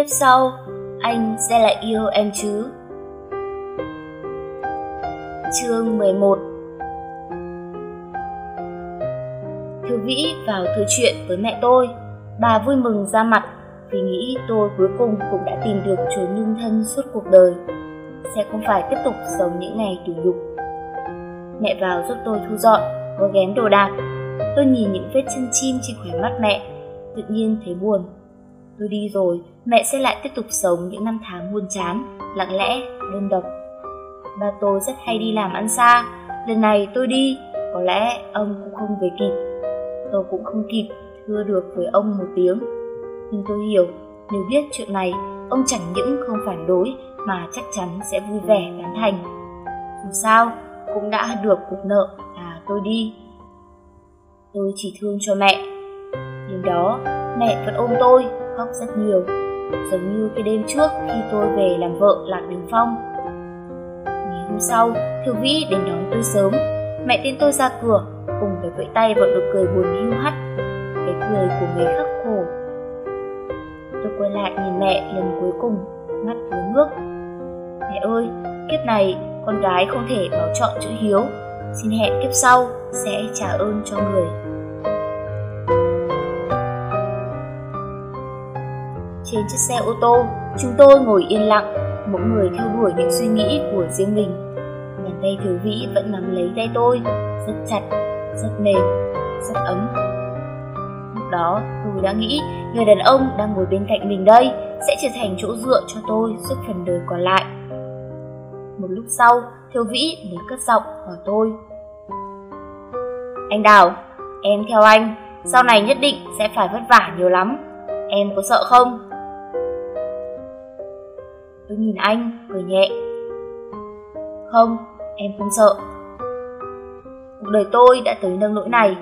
kiếp sau anh sẽ lại yêu em chứ? Chương 11 Thư Vĩ vào thư chuyện với mẹ tôi. Bà vui mừng ra mặt vì nghĩ tôi cuối cùng cũng đã tìm được chốn nương thân suốt cuộc đời. Sẽ không phải tiếp tục sống những ngày tủi nhục. Mẹ vào giúp tôi thu dọn, gói ghém đồ đạc. Tôi nhìn những vết chân chim trên khóe mắt mẹ Tự nhiên thấy buồn. Tôi đi rồi, mẹ sẽ lại tiếp tục sống những năm tháng buồn chán, lặng lẽ, đơn độc. Ba tôi rất hay đi làm ăn xa. Lần này tôi đi Có lẽ ông cũng không về kịp. Tôi cũng không kịp thưa được với ông một tiếng. Nhưng tôi hiểu Nếu biết chuyện này Ông chẳng những không phản đối Mà chắc chắn sẽ vui vẻ tán thành. Dù sao Cũng đã được cục nợ là tôi đi. Tôi chỉ thương cho mẹ. Đêm đó Mẹ vẫn ôm tôi. Khóc rất nhiều Giống như cái đêm trước khi tôi về làm vợ Lạc Đình Phong Ngày hôm sau, Thư Vĩ đến đón tôi sớm. Mẹ tin tôi ra cửa, cùng với vẫy tay vào nụ cười buồn hiu hắt. Cái cười của người khắc khổ. Tôi quay lại nhìn mẹ lần cuối cùng, mắt ứa nước. Mẹ ơi, kiếp này con gái không thể bảo chọn chữ hiếu. Xin hẹn kiếp sau sẽ trả ơn cho người. Trên chiếc xe ô tô, chúng tôi ngồi yên lặng, mỗi người theo đuổi những suy nghĩ của riêng mình. Bàn tay thiếu vĩ vẫn nắm lấy tay tôi rất chặt rất mềm rất ấm. Lúc đó tôi đã nghĩ người đàn ông đang ngồi bên cạnh mình đây sẽ trở thành chỗ dựa cho tôi suốt phần đời còn lại. Một lúc sau thiếu vĩ mới cất giọng hỏi tôi. Anh đào em theo anh sau này nhất định sẽ phải vất vả nhiều lắm. Em có sợ không? Tôi nhìn anh cười nhẹ không em không sợ. Cuộc đời tôi đã tới nâng nỗi này,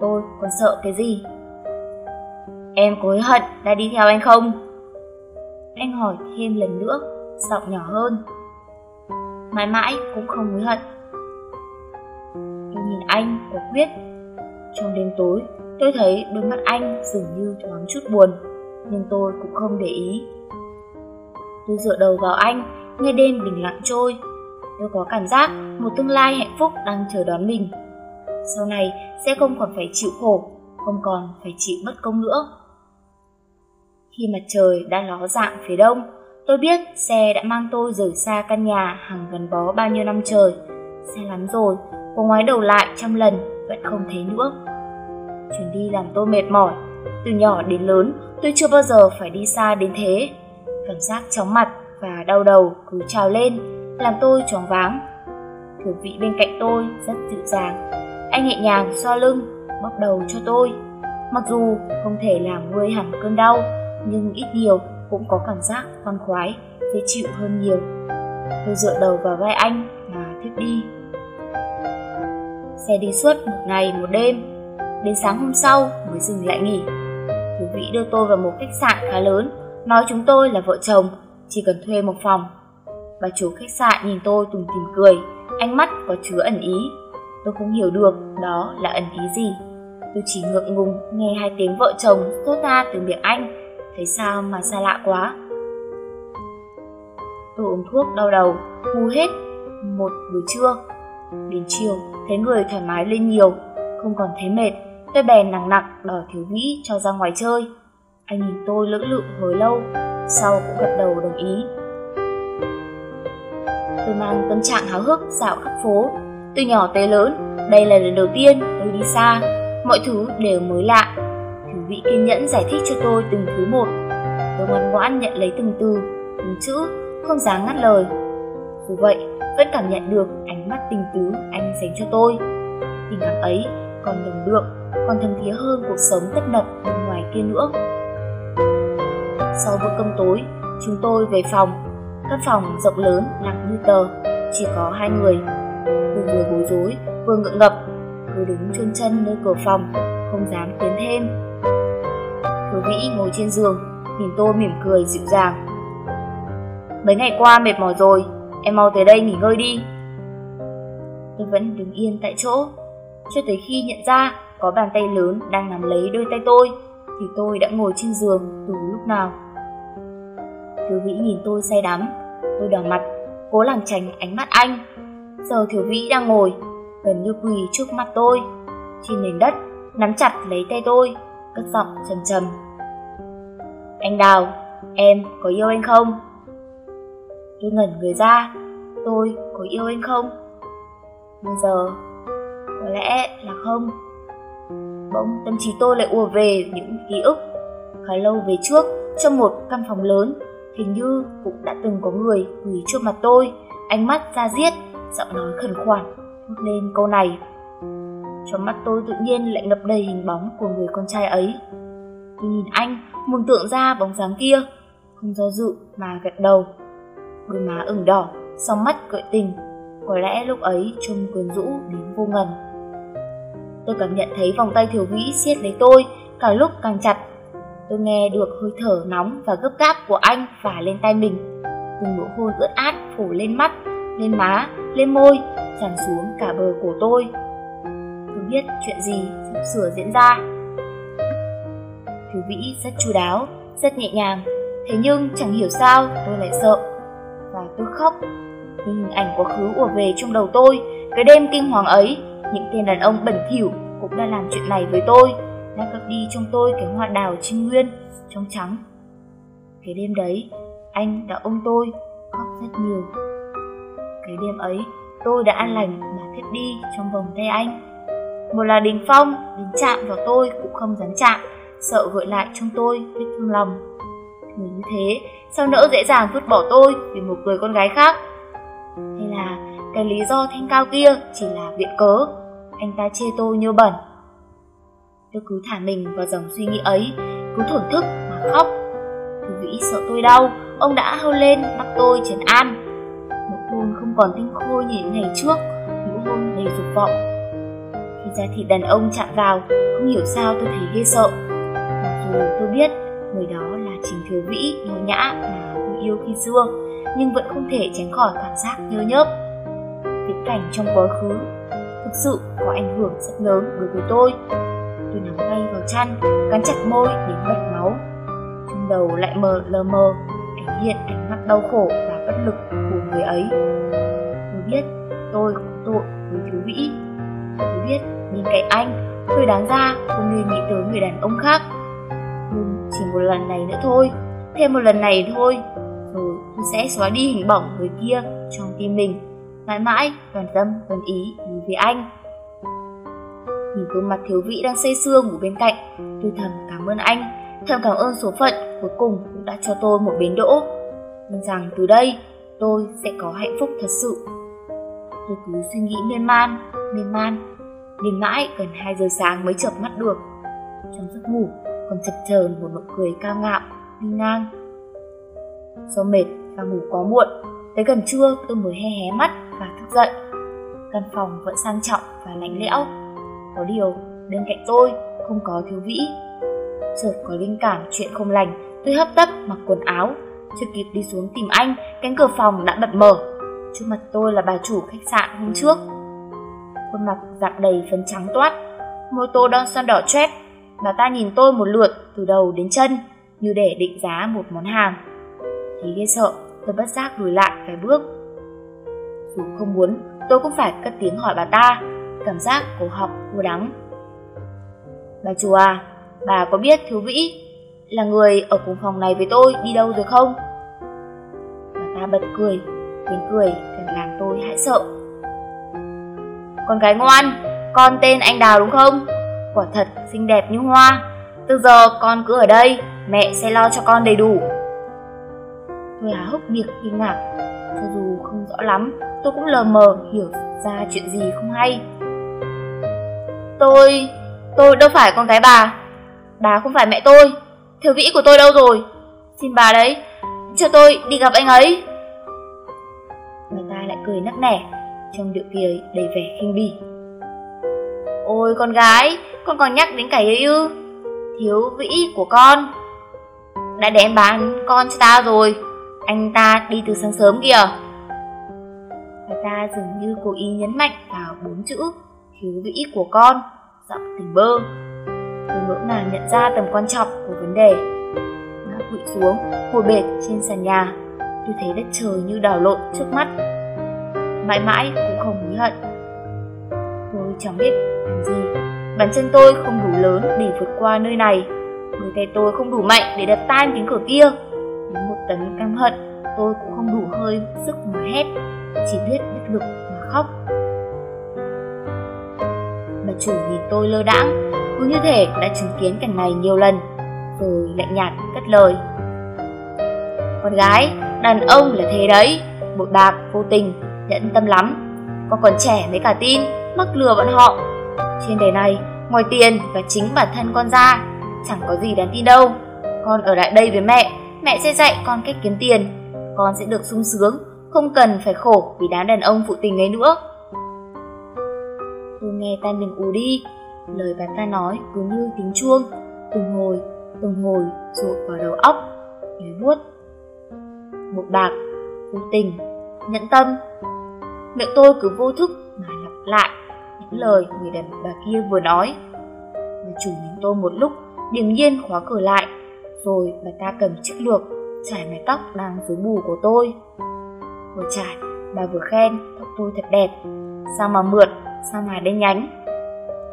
tôi còn sợ cái gì? Em có hối hận đã đi theo anh không? Anh hỏi thêm lần nữa, giọng nhỏ hơn. Mãi mãi cũng không hối hận. Tôi nhìn anh quả quyết. Trong đêm tối, tôi thấy đôi mắt anh dường như thoáng chút buồn, nhưng tôi cũng không để ý. Tôi dựa đầu vào anh, nghe đêm bình lặng trôi, tôi có cảm giác một tương lai hạnh phúc đang chờ đón mình. Sau này sẽ không còn phải chịu khổ, không còn phải chịu bất công nữa. Khi mặt trời đã ló dạng phía đông, tôi biết xe đã mang tôi rời xa căn nhà hàng gần bó bao nhiêu năm trời. Xe lắm rồi, cô ngoái đầu lại trăm lần vẫn không thấy nữa. Chuyến đi làm tôi mệt mỏi, từ nhỏ đến lớn tôi chưa bao giờ phải đi xa đến thế. Cảm giác chóng mặt và đau đầu cứ trào lên làm tôi choáng váng. Thử vị bên cạnh tôi rất dịu dàng. Anh nhẹ nhàng xoa lưng, bóp đầu cho tôi. Mặc dù không thể làm nguôi hẳn cơn đau, nhưng ít nhiều cũng có cảm giác khoan khoái, dễ chịu hơn nhiều. Tôi dựa đầu vào vai anh mà thức đi. Xe đi suốt một ngày một đêm, đến sáng hôm sau mới dừng lại nghỉ. thú vị đưa tôi vào một khách sạn khá lớn, nói chúng tôi là vợ chồng, chỉ cần thuê một phòng Bà chủ khách sạn nhìn tôi tùng tìm cười, ánh mắt có chứa ẩn ý. Tôi không hiểu được đó là ẩn ý gì. Tôi chỉ ngượng ngùng nghe hai tiếng vợ chồng thốt ra từ miệng anh, thấy sao mà xa lạ quá. Tôi uống thuốc đau đầu, ngu hết một buổi trưa. Đến chiều, thấy người thoải mái lên nhiều, không còn thấy mệt. Tôi bèn nặng nặng đòi thiếu vĩ cho ra ngoài chơi. Anh nhìn tôi lưỡng lự hồi lâu, sau cũng gật đầu đồng ý. Tôi mang tâm trạng háo hức dạo khắp phố. Từ nhỏ tới lớn, đây là lần đầu tiên tôi đi xa. Mọi thứ đều mới lạ. thú vị kiên nhẫn giải thích cho tôi từng thứ một. Tôi ngoan ngoãn nhận lấy từng từ, từng chữ, không dám ngắt lời. Dù vậy, vẫn cảm nhận được ánh mắt tình tứ anh dành cho tôi. Tình cảm ấy còn đồng lượng, còn thầm thía hơn cuộc sống tất nập bên ngoài kia nữa. Sau bữa cơm tối, chúng tôi về phòng Căn phòng rộng lớn lặng như tờ, chỉ có hai người. Tôi vừa bối rối, vừa ngượng ngập, cứ đứng chôn chân nơi cửa phòng, không dám tiến thêm. Thừa Vĩ ngồi trên giường, nhìn tôi mỉm cười dịu dàng. Mấy ngày qua mệt mỏi rồi, em mau tới đây nghỉ ngơi đi. Tôi vẫn đứng yên tại chỗ, cho tới khi nhận ra có bàn tay lớn đang nắm lấy đôi tay tôi, thì tôi đã ngồi trên giường từ lúc nào. Thiếu vĩ nhìn tôi say đắm, tôi đỏ mặt, cố làm tránh ánh mắt anh. Giờ thiếu vĩ đang ngồi, gần như quỳ trước mặt tôi, trên nền đất, nắm chặt lấy tay tôi, cất giọng trầm trầm. Anh Đào, em có yêu anh không? Tôi ngẩn người ra, tôi có yêu anh không? Bây giờ, có lẽ là không. Bỗng tâm trí tôi lại ùa về những ký ức. Khá lâu về trước, trong một căn phòng lớn, hình như cũng đã từng có người quỳ trước mặt tôi, ánh mắt ra diết, giọng nói khẩn khoản, thốt lên câu này. Trong mắt tôi tự nhiên lại ngập đầy hình bóng của người con trai ấy. Tôi nhìn anh, mường tượng ra bóng dáng kia, không do dự mà gật đầu. Đôi má ửng đỏ, song mắt gợi tình, có lẽ lúc ấy trông quyến rũ đến vô ngần. Tôi cảm nhận thấy vòng tay thiếu vĩ siết lấy tôi, càng lúc càng chặt. Tôi nghe được hơi thở nóng và gấp gáp của anh phả lên tay mình. Từng nụ hôn ướt át phủ lên mắt, lên má, lên môi, tràn xuống cả bờ cổ tôi. Tôi biết chuyện gì sắp sửa diễn ra. Thiếu vĩ rất chu đáo, rất nhẹ nhàng. Thế nhưng chẳng hiểu sao tôi lại sợ. Và tôi khóc. hình ảnh quá khứ ùa về trong đầu tôi. Cái đêm kinh hoàng ấy, những tên đàn ông bẩn thỉu cũng đã làm chuyện này với tôi. Đã cất đi trong tôi cái hoa đào trinh nguyên, trong trắng. Cái đêm đấy, anh đã ôm tôi, khóc rất nhiều. Cái đêm ấy, tôi đã an lành mà thiếp đi trong vòng tay anh. Một là Đình Phong, đến chạm vào tôi cũng không dám chạm, sợ gợi lại trong tôi vết thương lòng. Người như thế, sao nỡ dễ dàng vứt bỏ tôi vì một người con gái khác? Hay là cái lý do thanh cao kia chỉ là viện cớ, anh ta chê tôi như bẩn. Tôi cứ thả mình vào dòng suy nghĩ ấy, cứ thổn thức mà khóc. Thư vĩ sợ tôi đau, ông đã hâu lên bắt tôi trấn an. Một hôn không còn tinh khôi như ngày trước, nụ hôn đầy dục vọng. Khi da thịt đàn ông chạm vào, không hiểu sao tôi thấy ghê sợ. Mặc dù tôi biết người đó là Trình Thiếu Vĩ nhỏ nhã mà tôi yêu khi xưa, nhưng vẫn không thể tránh khỏi cảm giác nhớ nhớp. Viễn cảnh trong quá khứ thực sự có ảnh hưởng rất lớn đối với tôi. Tôi nắm tay vào chăn, cắn chặt môi đến mất máu. Trong đầu lại mờ lờ mờ, ánh hiện ánh mắt đau khổ và bất lực của người ấy. Tôi biết tôi có tội với Thiếu Vĩ. Tôi biết bên cạnh anh, tôi đáng ra không nên nghĩ tới người đàn ông khác nhưng chỉ một lần này nữa thôi thêm một lần này thôi rồi tôi sẽ xóa đi hình bỏng người kia trong tim mình mãi mãi toàn tâm toàn ý đối với anh nhìn gương mặt thiếu vị đang say sưa ngủ bên cạnh, tôi thầm cảm ơn anh, thầm cảm ơn số phận cuối cùng cũng đã cho tôi một bến đỗ. Nhưng rằng từ đây, tôi sẽ có hạnh phúc thật sự. Tôi cứ suy nghĩ miên man miên man, đến mãi gần 2 giờ sáng mới chợp mắt được. Trong giấc ngủ, còn chập chờn một nụ cười cao ngạo đi ngang. Do mệt và ngủ quá muộn, tới gần trưa tôi mới hé hé mắt và thức dậy. Căn phòng vẫn sang trọng và lạnh lẽo có điều bên cạnh tôi không có thiếu vĩ. Chợt có linh cảm chuyện không lành tôi hấp tấp mặc quần áo. Chưa kịp đi xuống tìm anh cánh cửa phòng đã bật mở. Trước mặt tôi là bà chủ khách sạn hôm trước. Khuôn mặt dạng đầy phấn trắng toát môi tô đang son đỏ chét Bà ta nhìn tôi một lượt từ đầu đến chân như để định giá một món hàng. Thì ghê sợ, tôi bất giác lùi lại vài bước. Dù không muốn, tôi cũng phải cất tiếng hỏi bà ta, cảm giác cổ họng khô đắng. Bà chủ à, bà có biết Thiếu Vĩ là người ở cùng phòng này với tôi đi đâu rồi không? Bà ta bật cười, tiếng cười càng làm tôi hãi sợ. Con gái ngoan, con tên anh Đào đúng không? quả thật xinh đẹp như hoa. Từ giờ con cứ ở đây, mẹ sẽ lo cho con đầy đủ. Tôi há hốc miệng kinh ngạc, cho dù không rõ lắm, tôi cũng lờ mờ hiểu ra chuyện gì không hay. Tôi, tôi đâu phải con gái bà, bà không phải mẹ tôi, thiếu vĩ của tôi đâu rồi? Xin bà đấy, cho tôi đi gặp anh ấy. Người ta lại cười nắc nẻ, trong điệu cười đầy vẻ khinh bỉ. Ôi con gái, con còn nhắc đến cái ấy ư? Thiếu vĩ của con. Đã đem bán con cho ta rồi. Anh ta đi từ sáng sớm kìa. người ta dường như cố ý nhấn mạnh vào bốn chữ thiếu vĩ của con, giọng tình bơ. Tôi ngỡ ngàng nhận ra tầm quan trọng của vấn đề. ngã quỵ xuống, ngồi bệt trên sàn nhà. Tôi thấy đất trời như đảo lộn trước mắt. Mãi mãi cũng không hối hận. Tôi chẳng biết làm gì. Bàn chân tôi không đủ lớn để vượt qua nơi này. Đôi tay tôi không đủ mạnh để đập tan cánh cửa kia. Đến một tấn căm hận, tôi cũng không đủ hơi sức mà hét. Chỉ biết bất lực mà khóc. Bà chủ nhìn tôi lơ đãng, cứ như thể đã chứng kiến cảnh này nhiều lần, rồi lạnh nhạt cất lời. Con gái, đàn ông là thế đấy, bội bạc, vô tình, nhẫn tâm lắm. Con còn trẻ mới cả tin, mắc lừa bọn họ. Trên đời này, ngoài tiền và chính bản thân con ra, chẳng có gì đáng tin đâu. Con ở lại đây với mẹ, mẹ sẽ dạy con cách kiếm tiền. Con sẽ được sung sướng, không cần phải khổ vì đám đàn ông phụ tình ấy nữa cứ nghe tai mình ù đi, lời bà ta nói cứ như tiếng chuông, từng hồi, từng hồi rụt vào đầu óc, nhói buốt. Một bạc, vô tình, nhẫn tâm. Miệng tôi cứ vô thức mà lặp lại những lời người đàn bà kia vừa nói. Bà chủ nhìn tôi một lúc, điềm nhiên khóa cửa lại, rồi bà ta cầm chiếc lược trải mái tóc đang dưới bù của tôi. Vừa trải, bà vừa khen tóc tôi thật đẹp, sao mà mượt, sao mà đen nhánh.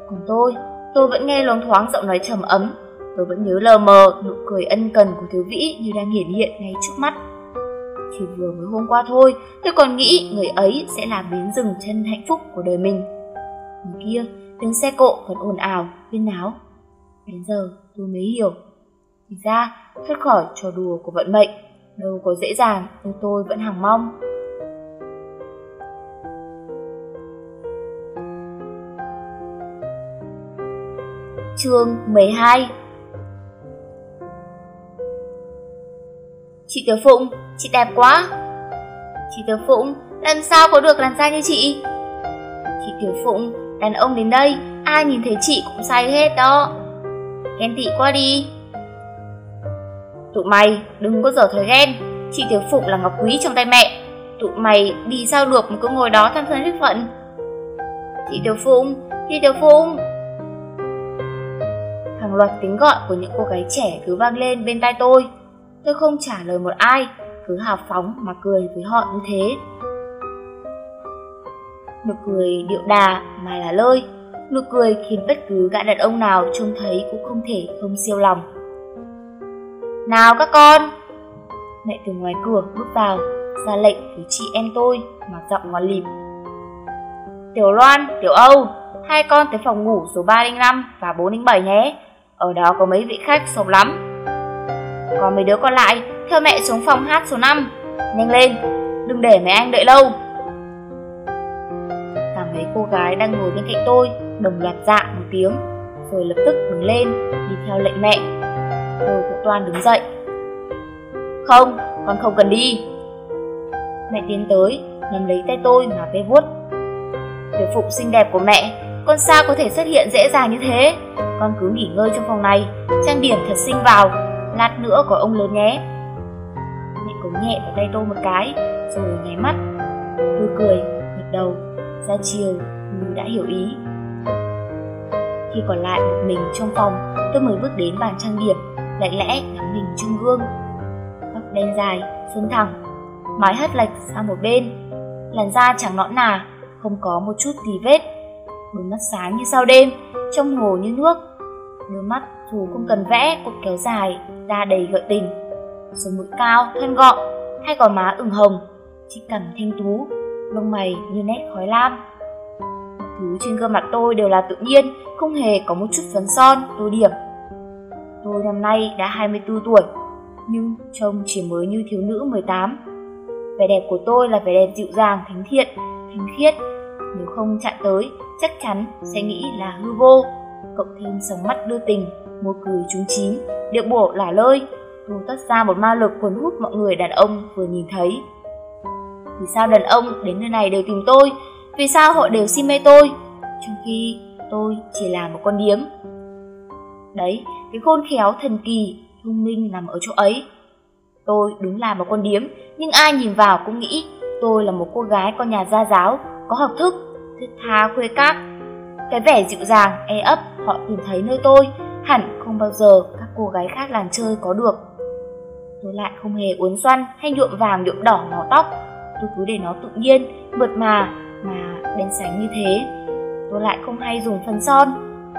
Còn tôi, tôi vẫn nghe loáng thoáng giọng nói trầm ấm, tôi vẫn nhớ lờ mờ nụ cười ân cần của thiếu vĩ như đang hiển hiện ngay trước mắt. Chỉ vừa mới hôm qua thôi, tôi còn nghĩ người ấy sẽ là bến dừng chân hạnh phúc của đời mình. Người kia, tiếng xe cộ vẫn ồn ào, huyên náo. Đến giờ tôi mới hiểu. Thì ra, thoát khỏi trò đùa của vận mệnh, đâu có dễ dàng nhưng tôi vẫn hằng mong. Chương 12 Chị Tiểu Phụng, chị đẹp quá. Chị Tiểu Phụng, làm sao có được làn da như chị? Chị Tiểu Phụng, đàn ông đến đây Ai nhìn thấy chị cũng say hết đó. Ghen tị quá đi. Tụi mày đừng có dở thời ghen. Chị Tiểu Phụng là ngọc quý trong tay mẹ. Tụi mày đi sao được mà cứ ngồi đó tham thân huyết phận? Chị Tiểu Phụng, chị Tiểu Phụng. Hàng loạt tiếng gọi của những cô gái trẻ cứ vang lên bên tai tôi. Tôi không trả lời một ai Cứ hào phóng mà cười với họ như thế. Nụ cười điệu đà mà là lơi Nụ cười khiến bất cứ gã đàn ông nào trông thấy cũng không thể không siêu lòng. Nào các con! Mẹ từ ngoài cửa bước vào ra lệnh với chị em tôi mà giọng ngọt lịp Tiểu Loan, Tiểu Âu Hai con tới phòng ngủ số 305 và 407 nhé. Ở đó có mấy vị khách sộp lắm. Còn mấy đứa còn lại theo mẹ xuống phòng hát số 5 Nhanh lên, đừng để mấy anh đợi lâu. Cả mấy cô gái đang ngồi bên cạnh tôi đồng loạt dạ một tiếng Rồi lập tức đứng lên đi theo lệnh mẹ. Tôi cũng toàn đứng dậy. Không, con không cần đi. Mẹ tiến tới, nắm lấy tay tôi mà vê vuốt. Tiểu phục xinh đẹp của mẹ Con sao có thể xuất hiện dễ dàng như thế? Con cứ nghỉ ngơi trong phòng này Trang điểm thật xinh vào lát nữa có ông lớn nhé. Mẹ cố nhẹ vào tay tôi một cái, rồi nháy mắt. Tôi cười, gật đầu, ra chiều như đã hiểu ý. Khi còn lại một mình trong phòng, tôi mới bước đến bàn trang điểm, lạnh lẽ ngắm mình trong gương. Tóc đen dài, xuống thẳng, mái hất lệch sang một bên, làn da chẳng nõn nà, không có một chút tì vết. Đôi mắt sáng như sao đêm, trong hồ như nước. Đôi mắt dù không cần vẽ cũng kéo dài, da đầy gợi tình. Sống mũi cao, thân gọn, hay gò má ửng hồng, chỉ cằm thanh tú, lông mày như nét khói lam. Thứ trên gương mặt tôi đều là tự nhiên, không hề có một chút phấn son, tô điểm. Tôi năm nay đã 24 tuổi, nhưng trông chỉ mới như thiếu nữ 18. Vẻ đẹp của tôi là vẻ đẹp dịu dàng, thánh thiện, thánh khiết. Nếu không chạm tới, chắc chắn sẽ nghĩ là hư vô. Cộng thêm sóng mắt đưa tình, môi cười trúng chín, điệu bộ lả lơi, thu tất ra một ma lực cuốn hút mọi người đàn ông vừa nhìn thấy. Vì sao đàn ông đến nơi này đều tìm tôi? Vì sao họ đều si mê tôi? Trong khi tôi chỉ là một con điếm. Đấy, cái khôn khéo thần kỳ, thông minh nằm ở chỗ ấy. Tôi đúng là một con điếm, nhưng ai nhìn vào cũng nghĩ tôi là một cô gái con nhà gia giáo, có học thức, thức tha khuê các. Cái vẻ dịu dàng, e ấp họ tìm thấy nơi tôi hẳn không bao giờ các cô gái khác làng chơi có được. Tôi lại không hề uốn xoăn hay nhuộm vàng nhuộm đỏ màu tóc. Tôi cứ để nó tự nhiên, mượt mà, mà đen sánh như thế. Tôi lại không hay dùng phấn son,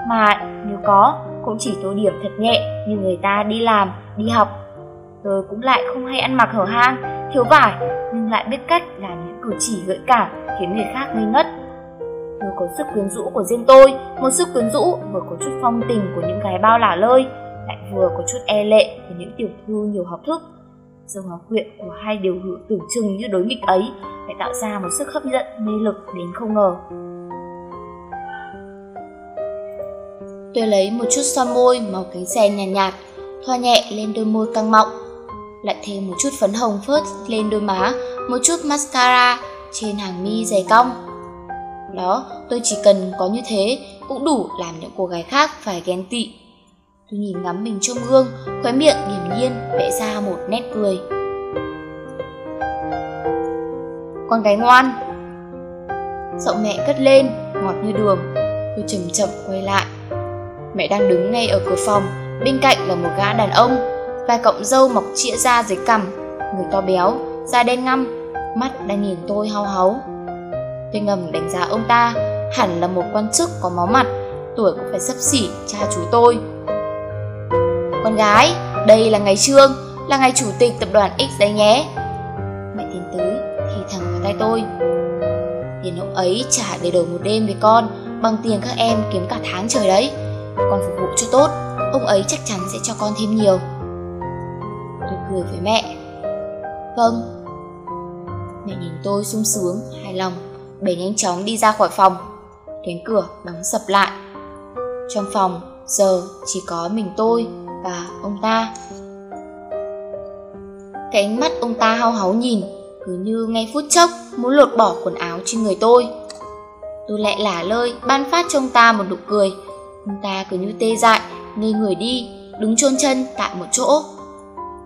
mà nếu có, cũng chỉ tô điểm thật nhẹ như người ta đi làm, đi học. Tôi cũng lại không hay ăn mặc hở hang, thiếu vải, nhưng lại biết cách làm những cử chỉ gợi cảm khiến người khác ngây ngất. Có sức quyến rũ của riêng tôi, một sức quyến rũ vừa có chút phong tình của những gái bao lả lơi, lại vừa có chút e lệ của những tiểu thư nhiều học thức. Sự hòa quyện của hai điều hữu tưởng chừng như đối nghịch ấy lại tạo ra một sức hấp dẫn mê lực đến không ngờ. Tôi lấy một chút son môi màu cánh sen nhàn nhạt, nhạt, thoa nhẹ lên đôi môi căng mọng. Lại thêm một chút phấn hồng phớt lên đôi má, một chút mascara trên hàng mi dày cong. Đó, tôi chỉ cần có như thế cũng đủ làm những cô gái khác phải ghen tị. Tôi nhìn ngắm mình trong gương, khóe miệng nghiền nhiên vẽ ra một nét cười. Con gái ngoan. Giọng mẹ cất lên, ngọt như đường. Tôi chậm chậm quay lại. Mẹ đang đứng ngay ở cửa phòng Bên cạnh là một gã đàn ông. Vài cọng râu mọc chĩa ra dưới cằm. Người to béo, da đen ngăm Mắt đang nhìn tôi hao háu. Tôi ngầm đánh giá ông ta Hẳn là một quan chức có máu mặt Tuổi cũng phải sắp xỉ cha chú tôi. Con gái, đây là ngày trương Là ngày chủ tịch tập đoàn X đấy nhé. Mẹ tiến tới thì thẳng vào tay tôi. Tiền ông ấy trả để đổi một đêm với con Bằng tiền các em kiếm cả tháng trời đấy. Con phục vụ cho tốt Ông ấy chắc chắn sẽ cho con thêm nhiều. Tôi cười với mẹ. Vâng. Mẹ nhìn tôi sung sướng, hài lòng bé nhanh chóng đi ra khỏi phòng. Cánh cửa đóng sập lại. Trong phòng giờ chỉ có mình tôi và ông ta. Cái ánh mắt ông ta hao háu nhìn Cứ như ngay phút chốc muốn lột bỏ quần áo trên người tôi. Tôi lại lả lơi ban phát cho ông ta một nụ cười. Ông ta cứ như tê dại, ngây người đi, đứng chôn chân tại một chỗ.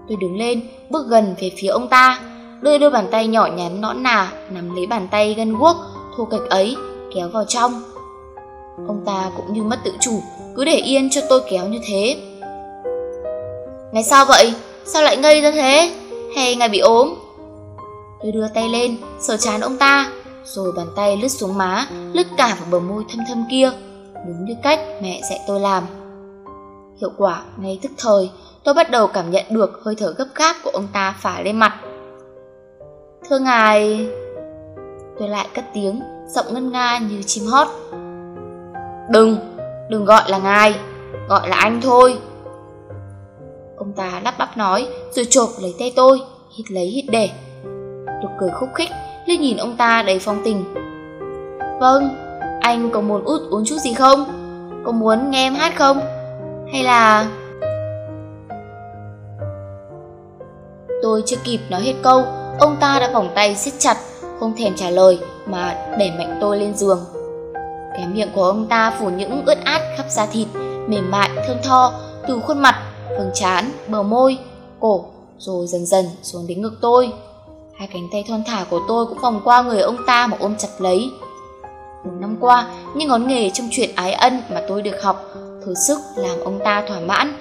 Tôi đứng lên, bước gần về phía ông ta. Đưa đôi bàn tay nhỏ nhắn nõn nà Nắm lấy bàn tay gân guốc, thô kệch ấy, kéo vào trong Ông ta cũng như mất tự chủ, cứ để yên cho tôi kéo như thế Ngày sao vậy? Sao lại ngây ra thế? Hay ngài bị ốm? Tôi đưa tay lên, sờ chán ông ta, rồi bàn tay lướt xuống má, lướt cả vào bờ môi thâm thâm kia, đúng như cách mẹ dạy tôi làm. Hiệu quả ngay tức thời, tôi bắt đầu cảm nhận được hơi thở gấp gáp của ông ta phả lên mặt. Thưa ngài... Tôi lại cất tiếng, giọng ngân nga như chim hót. Đừng, đừng gọi là ngài, gọi là anh thôi. Ông ta lắp bắp nói, rồi chộp lấy tay tôi, hít lấy hít để. Tôi cười khúc khích, liếc nhìn ông ta đầy phong tình. Vâng, anh có muốn út uống chút gì không? Có muốn nghe em hát không? Hay là... Tôi chưa kịp nói hết câu, ông ta đã vòng tay siết chặt, không thèm trả lời mà đẩy mạnh tôi lên giường. Cái miệng của ông ta phủ những ướt át khắp da thịt, mềm mại, thơm tho, từ khuôn mặt, phần trán, bờ môi, cổ, rồi dần dần xuống đến ngực tôi. Hai cánh tay thon thả của tôi cũng vòng qua người ông ta mà ôm chặt lấy. Một năm qua, những ngón nghề trong chuyện ái ân mà tôi được học thử sức làm ông ta thỏa mãn.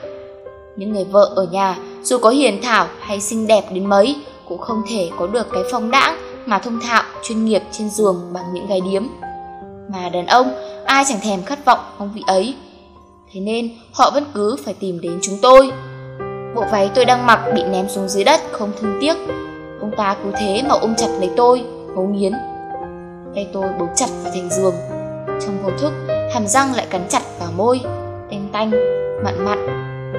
Những người vợ ở nhà, dù có hiền thảo hay xinh đẹp đến mấy, cũng không thể có được cái phong đãng mà thông thạo, chuyên nghiệp trên giường bằng những gái điếm. Mà đàn ông, ai chẳng thèm khát vọng phong vị ấy. Thế nên họ vẫn cứ phải tìm đến chúng tôi. Bộ váy tôi đang mặc bị ném xuống dưới đất không thương tiếc. Ông ta cứ thế mà ôm chặt lấy tôi, ngấu nghiến. Tay tôi bấu chặt vào thành giường. Trong vô thức, hàm răng lại cắn chặt vào môi, tanh tanh, mặn mặn.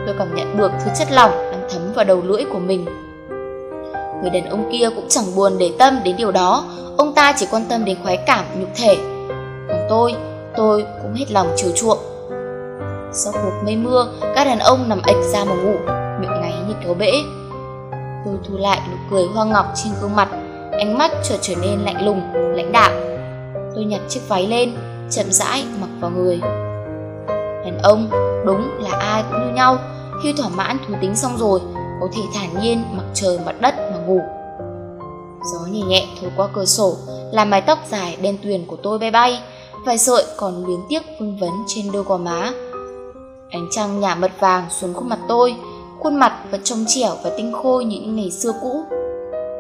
Tôi cảm nhận được thứ chất lỏng đang thấm vào đầu lưỡi của mình. Người đàn ông kia cũng chẳng buồn để tâm đến điều đó, ông ta chỉ quan tâm đến khoái cảm nhục thể. Còn tôi, tôi cũng hết lòng chiều chuộng. Sau cuộc mây mưa, các đàn ông nằm ệch ra mà ngủ, miệng ngáy như kéo bể. Tôi thu lại nụ cười hoa ngọc trên gương mặt, ánh mắt chợt trở nên lạnh lùng, lãnh đạm. Tôi nhặt chiếc váy lên, chậm rãi mặc vào người. Đàn ông, đúng là ai cũng như nhau, khi thỏa mãn thú tính xong rồi, có thể thản nhiên mặc trời mặt đất mà ngủ. Gió nhẹ nhẹ thổi qua cửa sổ, làm mái tóc dài đen tuyền của tôi bay bay, vài sợi còn luyến tiếc vương vấn trên đôi gò má. Ánh trăng nhả mật vàng xuống khuôn mặt tôi, khuôn mặt vẫn trong trẻo và tinh khôi như những ngày xưa cũ.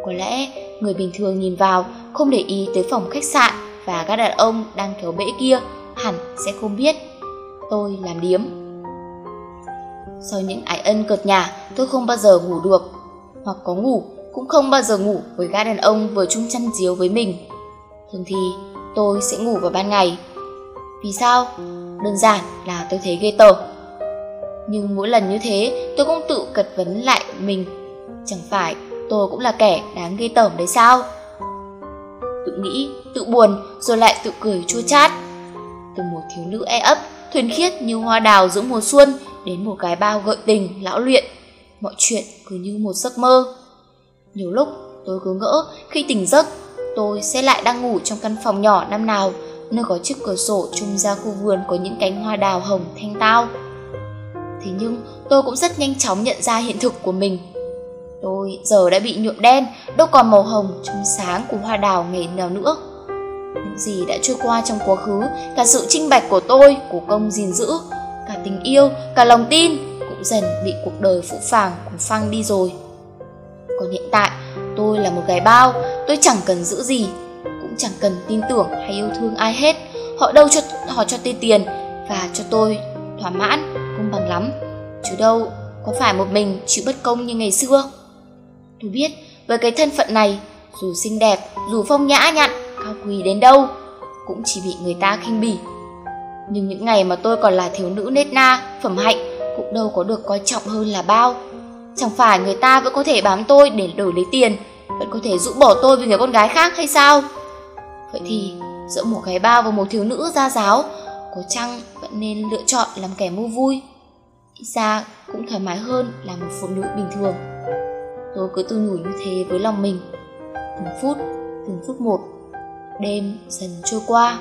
Có lẽ người bình thường nhìn vào không để ý tới phòng khách sạn và các đàn ông đang kéo bể kia hẳn sẽ không biết tôi làm điếm. Sau những ái ân cợt nhà, tôi không bao giờ ngủ được, hoặc có ngủ cũng không bao giờ ngủ với gã đàn ông vừa chung chăn chiếu với mình. Thường thì tôi sẽ ngủ vào ban ngày. Vì sao? Đơn giản là tôi thấy ghê tởm. Nhưng mỗi lần như thế tôi cũng tự cật vấn lại mình Chẳng phải tôi cũng là kẻ đáng ghê tởm đấy sao Tự nghĩ, tự buồn rồi lại tự cười chua chát Từ một thiếu nữ e ấp, thuần khiết như hoa đào giữa mùa xuân Đến một cái bao gợi tình, lão luyện Mọi chuyện cứ như một giấc mơ Nhiều lúc tôi cứ ngỡ khi tỉnh giấc Tôi sẽ lại đang ngủ trong căn phòng nhỏ năm nào Nơi có chiếc cửa sổ trông ra khu vườn có những cánh hoa đào hồng thanh tao Thế nhưng tôi cũng rất nhanh chóng nhận ra hiện thực của mình. Tôi giờ đã bị nhuộm đen, đâu còn màu hồng trong sáng của hoa đào ngày nào nữa. Những gì đã trôi qua trong quá khứ, cả sự trinh bạch của tôi, của công gìn giữ, tình yêu, cả lòng tin cũng dần bị cuộc đời phụ phàng cùng phăng đi rồi. Còn hiện tại, tôi là một gái bao, tôi chẳng cần giữ gì, cũng chẳng cần tin tưởng hay yêu thương ai hết. Họ đâu cho họ cho tôi tiền và cho tôi thỏa mãn cũng bằng lắm chứ đâu có phải một mình chịu bất công như ngày xưa tôi biết với cái thân phận này dù xinh đẹp dù phong nhã nhặn cao quý đến đâu cũng chỉ bị người ta khinh bỉ nhưng những ngày mà tôi còn là thiếu nữ nết na, phẩm hạnh, cũng đâu có được coi trọng hơn là bao. Chẳng phải người ta vẫn có thể bám tôi để đổi lấy tiền, vẫn có thể rũ bỏ tôi vì người con gái khác hay sao? Vậy thì, giữa một gái bao và một thiếu nữ gia giáo, có chăng vẫn nên lựa chọn làm kẻ mua vui? Ít ra cũng thoải mái hơn là một phụ nữ bình thường. Tôi cứ tư nhủ như thế với lòng mình. Từng phút từng phút một, đêm dần trôi qua.